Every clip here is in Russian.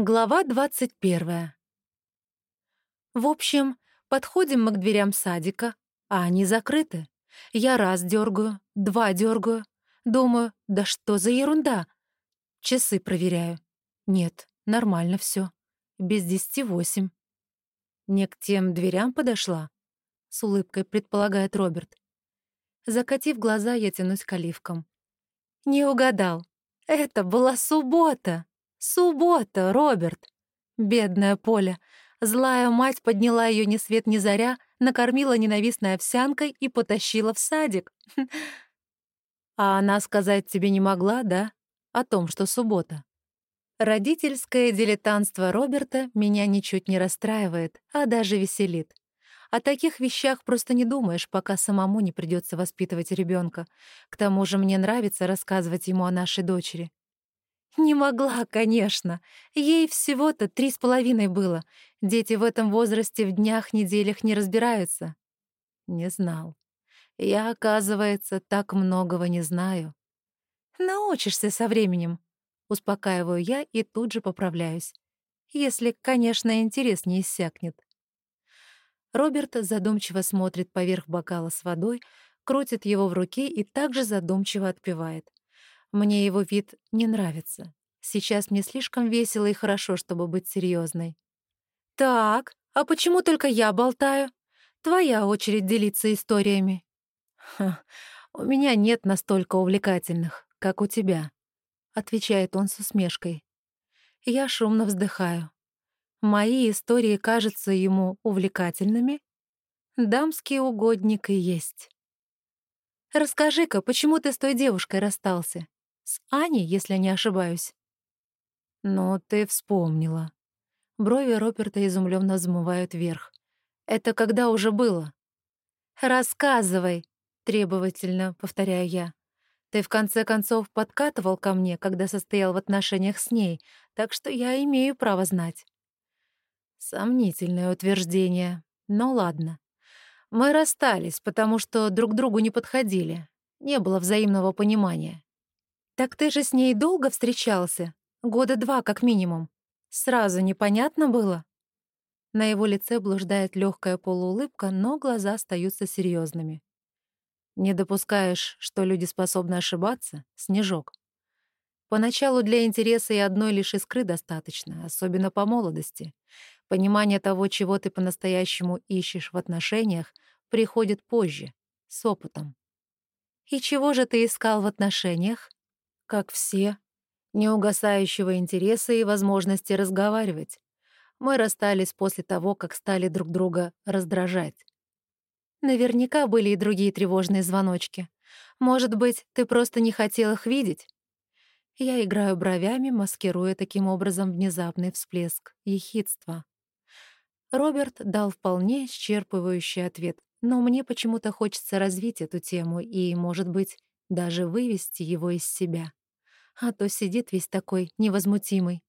Глава двадцать первая. В общем, подходим мы к дверям садика, а они закрыты. Я раз дергаю, два дергаю. Думаю, да что за ерунда? Часы проверяю. Нет, нормально все. Без десяти восемь. Не к тем дверям подошла? С улыбкой предполагает Роберт. Закатив глаза, я тянусь к оливкам. Не угадал. Это была суббота. Суббота, Роберт. Бедная Поля. Злая мать подняла ее ни свет ни заря, накормила ненавистной овсянкой и потащила в садик. А она сказать тебе не могла, да? О том, что суббота. Родительское дилетантство Роберта меня ничуть не расстраивает, а даже веселит. О таких вещах просто не думаешь, пока самому не придется воспитывать ребенка. К тому же мне нравится рассказывать ему о нашей дочери. Не могла, конечно. Ей всего-то три с половиной было. Дети в этом возрасте в днях-неделях не разбираются. Не знал. Я, оказывается, так многого не знаю. Научишься со временем. Успокаиваю я и тут же поправляюсь. Если, конечно, интерес не иссякнет. Роберт задумчиво смотрит поверх бокала с водой, крутит его в руке и также задумчиво отпивает. Мне его вид не нравится. Сейчас мне слишком весело и хорошо, чтобы быть серьезной. «Так, а почему только я болтаю? Твоя очередь делиться историями». «Ха, у меня нет настолько увлекательных, как у тебя», — отвечает он с усмешкой. Я шумно вздыхаю. Мои истории кажутся ему увлекательными? Дамский угодник и есть. «Расскажи-ка, почему ты с той девушкой расстался?» С Аней, если не ошибаюсь. Но ты вспомнила. Брови Роберта изумленно взмывают вверх. Это когда уже было? Рассказывай, требовательно повторяю я. Ты в конце концов подкатывал ко мне, когда состоял в отношениях с ней, так что я имею право знать. Сомнительное утверждение. Но ладно. Мы расстались, потому что друг другу не подходили. Не было взаимного понимания. «Так ты же с ней долго встречался? Года два, как минимум. Сразу непонятно было?» На его лице блуждает легкая полуулыбка, но глаза остаются серьезными. «Не допускаешь, что люди способны ошибаться, Снежок?» Поначалу для интереса и одной лишь искры достаточно, особенно по молодости. Понимание того, чего ты по-настоящему ищешь в отношениях, приходит позже, с опытом. «И чего же ты искал в отношениях?» Как все, неугасающего интереса и возможности разговаривать. Мы расстались после того, как стали друг друга раздражать. Наверняка были и другие тревожные звоночки. Может быть, ты просто не хотел их видеть? Я играю бровями, маскируя таким образом внезапный всплеск ехидства. Роберт дал вполне исчерпывающий ответ, но мне почему-то хочется развить эту тему и, может быть, даже вывести его из себя а то сидит весь такой невозмутимый.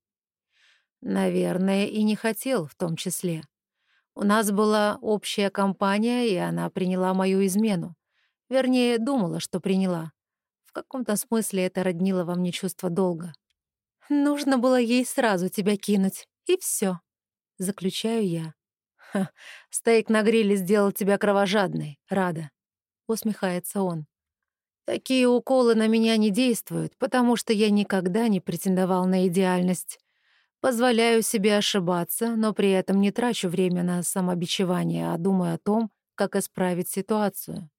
Наверное, и не хотел в том числе. У нас была общая компания, и она приняла мою измену. Вернее, думала, что приняла. В каком-то смысле это роднило во мне чувство долга. Нужно было ей сразу тебя кинуть, и все. Заключаю я. Ха, стейк на гриле сделал тебя кровожадной, рада. Усмехается он. Такие уколы на меня не действуют, потому что я никогда не претендовал на идеальность. Позволяю себе ошибаться, но при этом не трачу время на самобичевание, а думаю о том, как исправить ситуацию.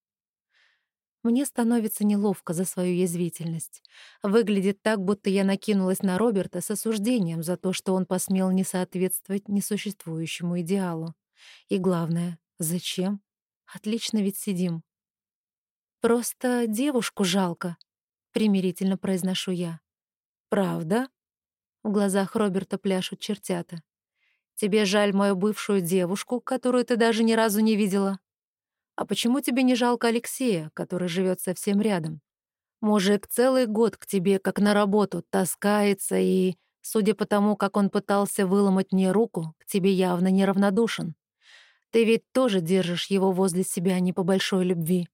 Мне становится неловко за свою язвительность. Выглядит так, будто я накинулась на Роберта с осуждением за то, что он посмел не соответствовать несуществующему идеалу. И главное, зачем? Отлично ведь сидим. «Просто девушку жалко», — примирительно произношу я. «Правда?» В глазах Роберта пляшут чертята. «Тебе жаль мою бывшую девушку, которую ты даже ни разу не видела? А почему тебе не жалко Алексея, который живет совсем рядом? Мужик целый год к тебе, как на работу, таскается и, судя по тому, как он пытался выломать мне руку, к тебе явно неравнодушен. Ты ведь тоже держишь его возле себя не по большой любви».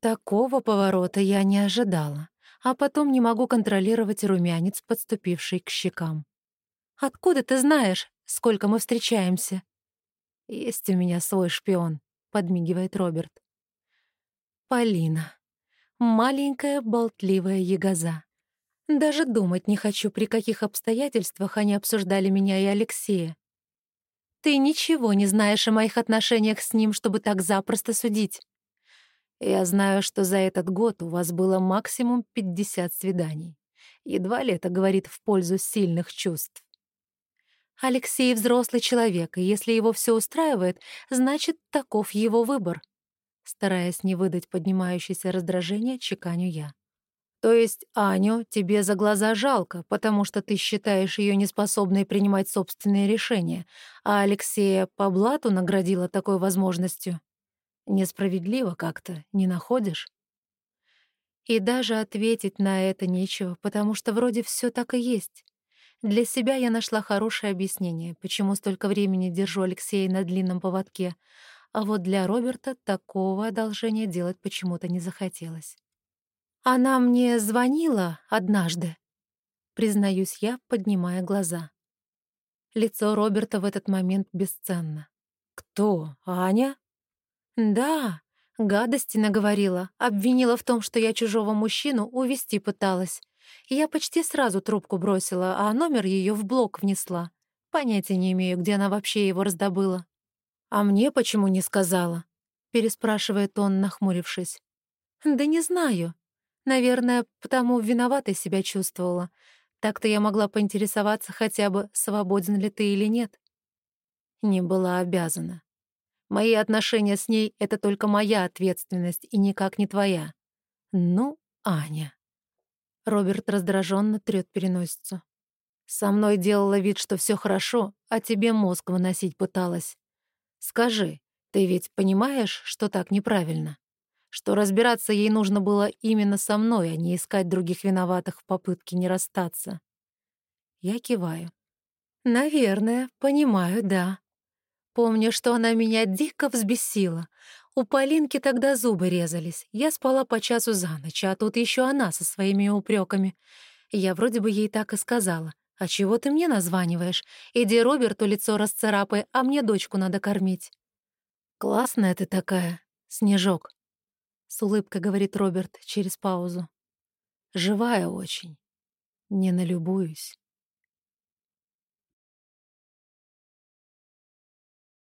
Такого поворота я не ожидала, а потом не могу контролировать румянец, подступивший к щекам. Откуда ты знаешь, сколько мы встречаемся?» «Есть у меня свой шпион», — подмигивает Роберт. «Полина. Маленькая болтливая ягоза. Даже думать не хочу, при каких обстоятельствах они обсуждали меня и Алексея. Ты ничего не знаешь о моих отношениях с ним, чтобы так запросто судить. Я знаю, что за этот год у вас было максимум 50 свиданий. Едва ли это говорит в пользу сильных чувств. Алексей — взрослый человек, и если его все устраивает, значит, таков его выбор. Стараясь не выдать поднимающееся раздражение, чеканю я. То есть Аню тебе за глаза жалко, потому что ты считаешь ее неспособной принимать собственные решения, а Алексея по блату наградила такой возможностью? Несправедливо как-то, не находишь? И даже ответить на это нечего, потому что вроде все так и есть. Для себя я нашла хорошее объяснение, почему столько времени держу Алексея на длинном поводке, а вот для Роберта такого одолжения делать почему-то не захотелось. Она мне звонила однажды, признаюсь я, поднимая глаза. Лицо Роберта в этот момент бесценно. «Кто? Аня?» «Да, гадости наговорила, обвинила в том, что я чужого мужчину увести пыталась. Я почти сразу трубку бросила, а номер ее в блок внесла. Понятия не имею, где она вообще его раздобыла». «А мне почему не сказала?» — переспрашивает он, нахмурившись. «Да не знаю. Наверное, потому виноватой себя чувствовала. Так-то я могла поинтересоваться хотя бы, свободен ли ты или нет». Не была обязана. Мои отношения с ней — это только моя ответственность и никак не твоя. Ну, Аня. Роберт раздраженно трёт переносицу. Со мной делала вид, что все хорошо, а тебе мозг выносить пыталась. Скажи, ты ведь понимаешь, что так неправильно? Что разбираться ей нужно было именно со мной, а не искать других виноватых в попытке не расстаться? Я киваю. Наверное, понимаю, да. Помню, что она меня дико взбесила. У Полинки тогда зубы резались. Я спала по часу за ночь, а тут еще она со своими упреками. Я вроде бы ей так и сказала. «А чего ты мне названиваешь? Иди Роберту лицо расцарапай, а мне дочку надо кормить». «Классная ты такая, Снежок», — с улыбкой говорит Роберт через паузу. «Живая очень. Не налюбуюсь».